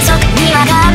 中にはが